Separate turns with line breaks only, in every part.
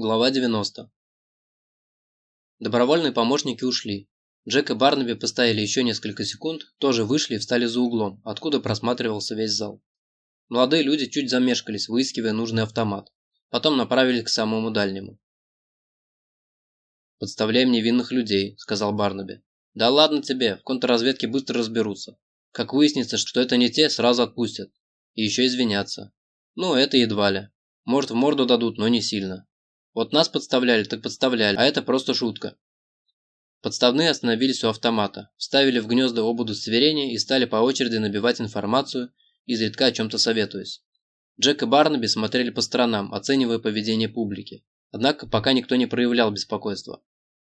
Глава 90. Добровольные помощники ушли. Джек и Барнаби постояли еще несколько секунд, тоже вышли и встали за углом, откуда просматривался весь зал. Молодые люди чуть замешкались, выискивая нужный автомат. Потом направились к самому дальнему. «Подставляем невинных людей», – сказал Барнаби. «Да ладно тебе, в контрразведке быстро разберутся. Как выяснится, что это не те, сразу отпустят. И еще извинятся. Ну, это едва ли. Может, в морду дадут, но не сильно. Вот нас подставляли, так подставляли, а это просто шутка. Подставные остановились у автомата, вставили в гнезда оба удостоверения и стали по очереди набивать информацию, изредка о чем-то советуясь. Джек и Барнаби смотрели по сторонам, оценивая поведение публики. Однако пока никто не проявлял беспокойства.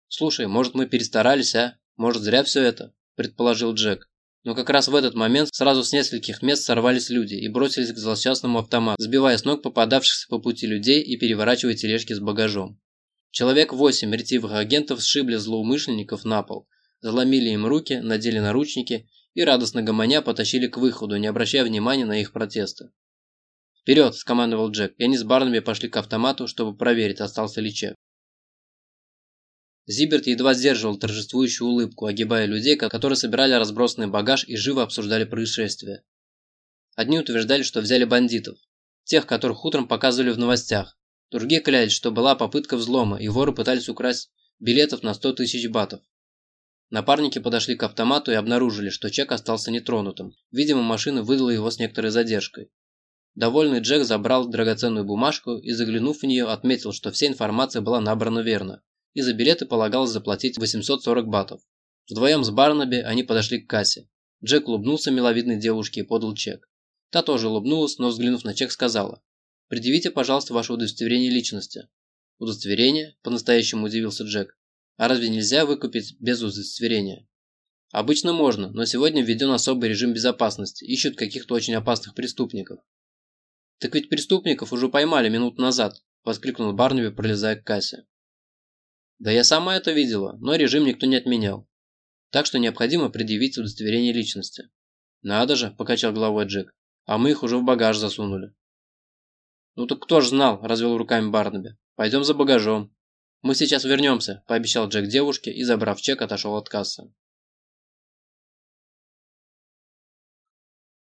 «Слушай, может мы перестарались, а? Может зря все это?» – предположил Джек. Но как раз в этот момент сразу с нескольких мест сорвались люди и бросились к злосчастному автомату, сбивая с ног попадавшихся по пути людей и переворачивая тележки с багажом. Человек восемь ретивых агентов сшибли злоумышленников на пол, заломили им руки, надели наручники и, радостно гомоня, потащили к выходу, не обращая внимания на их протесты. «Вперед!» – скомандовал Джек, и они с Барнаби пошли к автомату, чтобы проверить, остался ли чек. Зиберт едва сдерживал торжествующую улыбку, огибая людей, которые собирали разбросанный багаж и живо обсуждали происшествие. Одни утверждали, что взяли бандитов, тех, которых утром показывали в новостях. Другие клялись, что была попытка взлома, и воры пытались украсть билетов на 100 тысяч батов. Напарники подошли к автомату и обнаружили, что чек остался нетронутым. Видимо, машина выдала его с некоторой задержкой. Довольный Джек забрал драгоценную бумажку и, заглянув в нее, отметил, что вся информация была набрана верно и за билеты полагалось заплатить 840 батов. Вдвоем с Барнаби они подошли к кассе. Джек улыбнулся миловидной девушке и подал чек. Та тоже улыбнулась, но взглянув на чек сказала «Предъявите, пожалуйста, ваше удостоверение личности». «Удостоверение?» – по-настоящему удивился Джек. «А разве нельзя выкупить без удостоверения?» «Обычно можно, но сегодня введен особый режим безопасности, ищут каких-то очень опасных преступников». «Так ведь преступников уже поймали минут назад», – воскликнул Барнаби, пролезая к кассе. Да я сама это видела, но режим никто не отменял. Так что необходимо предъявить удостоверение личности. Надо же, покачал головой Джек. А мы их уже в багаж засунули. Ну так кто ж знал, развел руками Барнаби. Пойдем за багажом. Мы сейчас вернемся, пообещал Джек девушке и, забрав чек, отошел от кассы.